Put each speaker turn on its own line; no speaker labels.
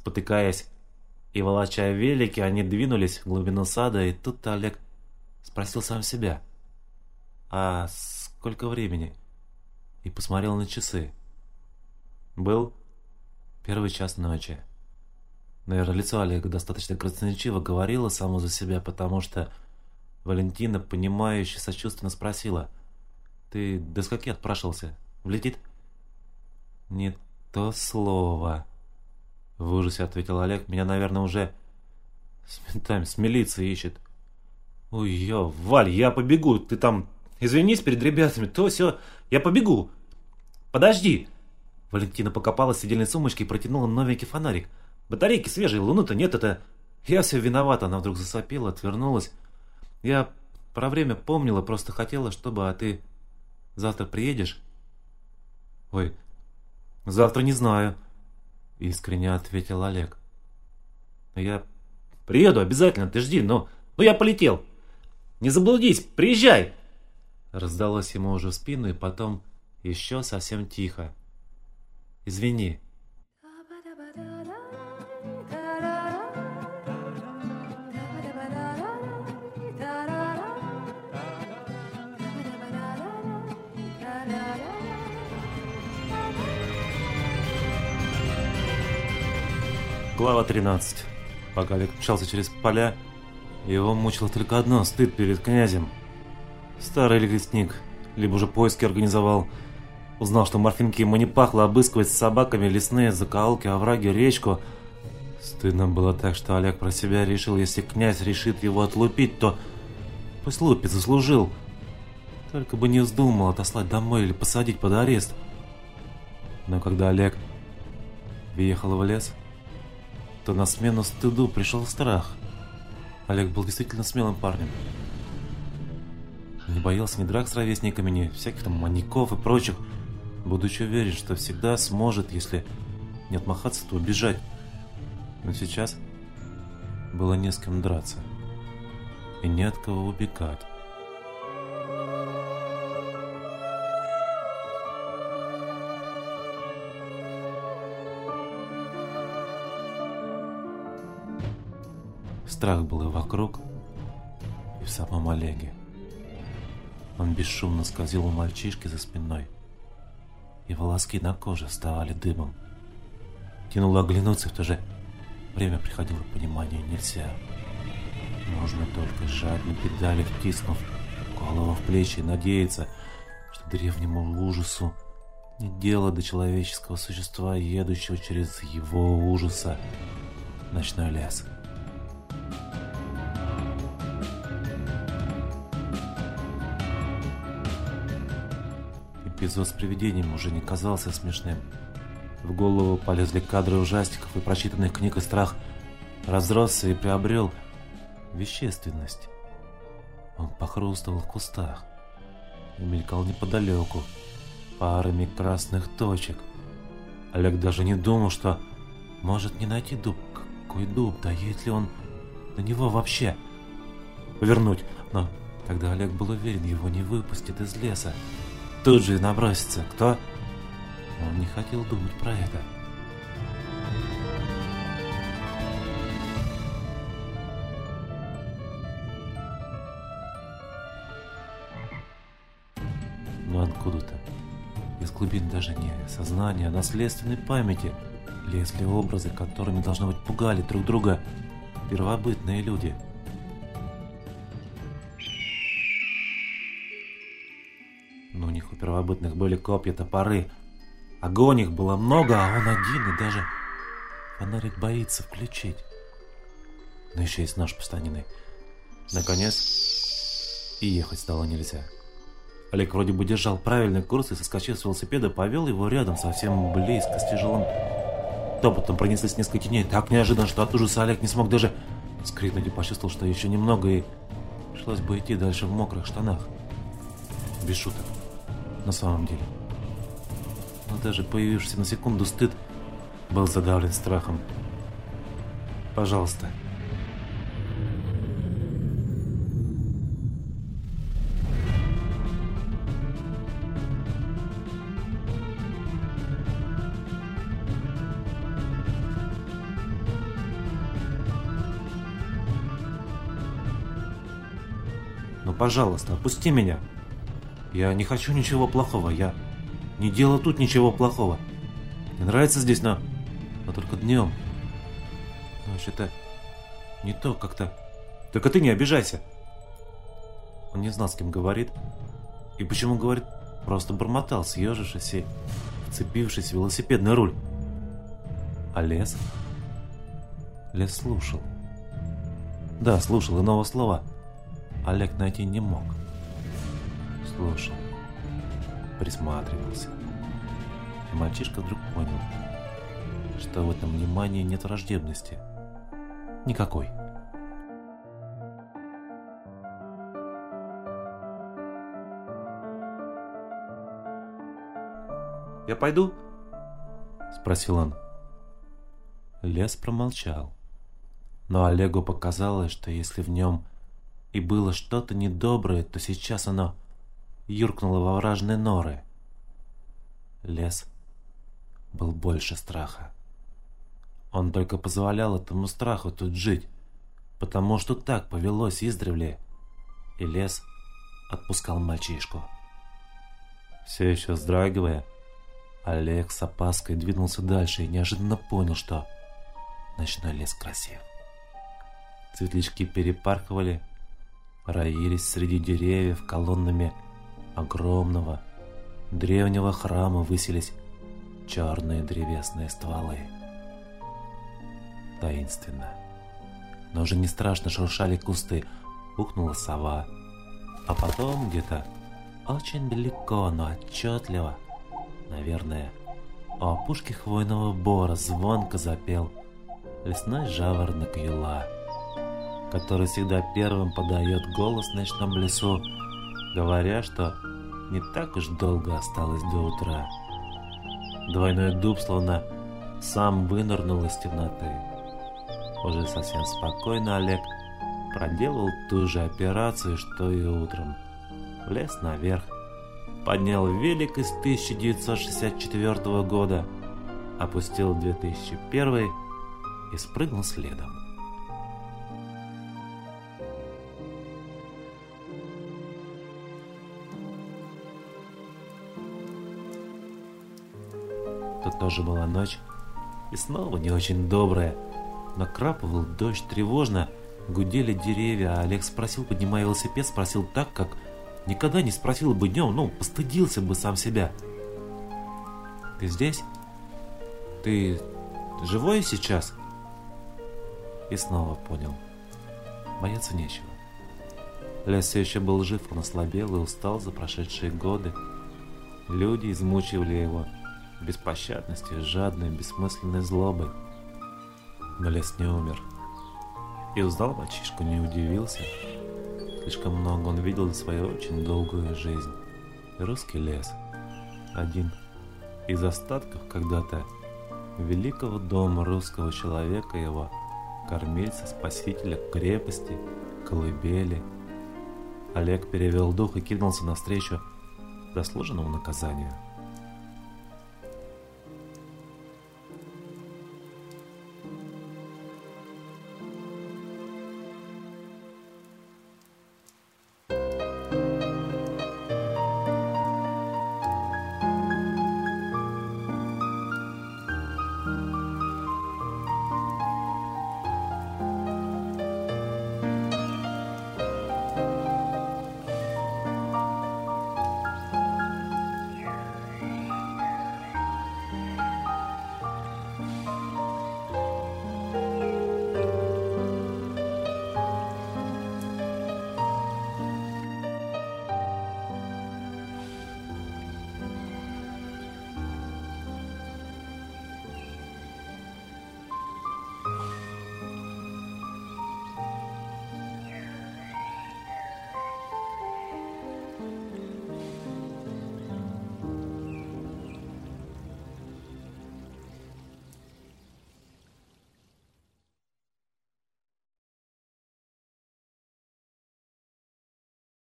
Спотыкаясь и волоча велики, они двинулись в глубину сада, и тут Олег спросил сам себя, «А сколько времени?» И посмотрел на часы. Был первый час ночи. Наверное, лицо Олега достаточно красноречиво говорило само за себя, потому что Валентина, понимающе, сочувственно спросила, «Ты до скольки отпрашивался? Влетит?» «Не то слово», — в ужасе ответил Олег. «Меня, наверное, уже с ментами, с милицией ищет». «Ой, ё, Валь, я побегу, ты там извинись перед ребятами, то все, я побегу». «Подожди!» Валентина покопалась в сидельной сумочке и протянула новенький фонарик. «Батарейки свежие, луны-то нет, это...» «Я все виновата», она вдруг засопела, отвернулась. «Я про время помнила, просто хотела, чтобы... А ты завтра приедешь?» «Ой, завтра не знаю», — искренне ответил Олег. «Я приеду обязательно, ты жди, но... Ну, я полетел! Не заблудись, приезжай!» Раздалось ему уже в спину, и потом еще совсем тихо. Извини. Глава 13. Пока Олег мчался через поля, его мучило только одно – стыд перед князем. Старый лесник либо уже поиски организовал, Узнал, что морфинки ему не пахло обыскивать с собаками лесные закоулки, овраги, речку. Стыдно было так, что Олег про себя решил, если князь решит его отлупить, то пусть лупит, заслужил. Только бы не вздумал отослать домой или посадить под арест. Но когда Олег въехал в лес, то на смену стыду пришел страх. Олег был действительно смелым парнем. Не боялся ни драк с ровесниками, ни всяких там маньяков и прочих будучи уверен, что всегда сможет, если не отмахаться, то убежать. Но сейчас было не с кем драться и не от кого убегать. Страх был и вокруг, и в самом Олеге. Он бесшумно скользил у мальчишки за спиной – и волоски на коже вставали дымом. Тянуло оглянуться, в то же время приходило понимание нельзя. Нужно только сжать на педали, втиснув голову в плечи и надеяться, что древнему ужасу не дело до человеческого существа, едущего через его ужаса ночной лес. Эпизод с привидением уже не казался смешным. В голову полезли кадры ужастиков и прочитанных книг, и страх разросся и приобрел вещественность. Он похрустывал в кустах и мелькал неподалеку парами красных точек. Олег даже не думал, что может не найти дуб. Какой дуб? Доедет ли он на него вообще? Повернуть. Но тогда Олег был уверен, его не выпустят из леса тут же набросится. Кто? Он не хотел думать про это. Но откуда-то, из глубин даже не сознания, а наследственной памяти, лезли образы, которыми, должно быть, пугали друг друга первобытные люди – первобытных были копья, топоры. Огонь их было много, а он один, и даже фонарик боится включить. Но еще есть нож постанины. Наконец, и ехать стало нельзя. Олег вроде бы держал правильный курс и, соскочив с велосипеда, повел его рядом, совсем близко, с тяжелым топотом пронеслись несколько теней. Так неожиданно, что от ужаса Олег не смог даже скрикнуть и почувствовал, что еще немного, и пришлось бы идти дальше в мокрых штанах. Без шуток на самом деле. Но даже появившийся на секунду стыд был задавлен страхом. Пожалуйста. Но, пожалуйста, отпусти меня. Я не хочу ничего плохого, я не делал тут ничего плохого. Мне нравится здесь, но, но только днем. Ночь это не то как-то. Только ты не обижайся. Он не знал, с кем говорит. И почему говорит, просто бормотал, съежившись и вцепившись в велосипедный руль. А лес? Лес слушал. Да, слушал, иного слова Олег найти не мог. Слушал. Присматривался. И мальчишка вдруг понял, что в этом внимании нет враждебности. Никакой. «Я пойду?» – спросил он. Лес промолчал. Но Олегу показалось, что если в нем и было что-то недоброе, то сейчас оно юркнуло во вражные норы. Лес был больше страха. Он только позволял этому страху тут жить, потому что так повелось издревле, и лес отпускал мальчишку. Все еще вздрагивая, Олег с опаской двинулся дальше и неожиданно понял, что ночной лес красив. Светлячки перепархивали, роились среди деревьев колоннами огромного древнего храма высились черные древесные стволы. Таинственно. Но уже не страшно шуршали кусты, ухнула сова. А потом где-то очень далеко, но отчетливо, наверное, у опушки хвойного бора звонко запел лесной жаворонок юла который всегда первым подает голос в ночном лесу, говоря, что не так уж долго осталось до утра. Двойной дуб словно сам вынырнул из темноты. Уже совсем спокойно Олег проделал ту же операцию, что и утром. Влез наверх, поднял велик из 1964 года, опустил 2001 и спрыгнул следом. Тут тоже была ночь, и снова не очень добрая. Накрапывал дождь тревожно, гудели деревья, а Олег спросил, поднимая велосипед, спросил так, как никогда не спросил бы днем, ну, постыдился бы сам себя. «Ты здесь? Ты живой сейчас?» И снова понял. Бояться нечего. Лес все еще был жив, он ослабел и устал за прошедшие годы. Люди измучивали его, беспощадностью, жадной, бессмысленной злобой. Но лес не умер. И узнал мальчишку, не удивился. Слишком много он видел за свою очень долгую жизнь. русский лес. Один из остатков когда-то великого дома русского человека, его кормильца, спасителя, крепости, колыбели. Олег перевел дух и кинулся навстречу заслуженному наказанию.